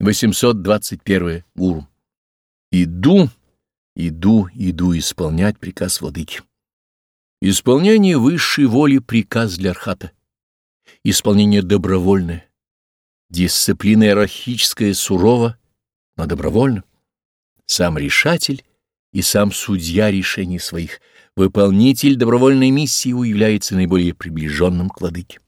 821. Гуру. Иду, иду, иду исполнять приказ владыки. Исполнение высшей воли — приказ для архата. Исполнение добровольное. Дисциплина иерархическая сурова, но добровольно. Сам решатель и сам судья решений своих, выполнитель добровольной миссии является наиболее приближенным к владыке.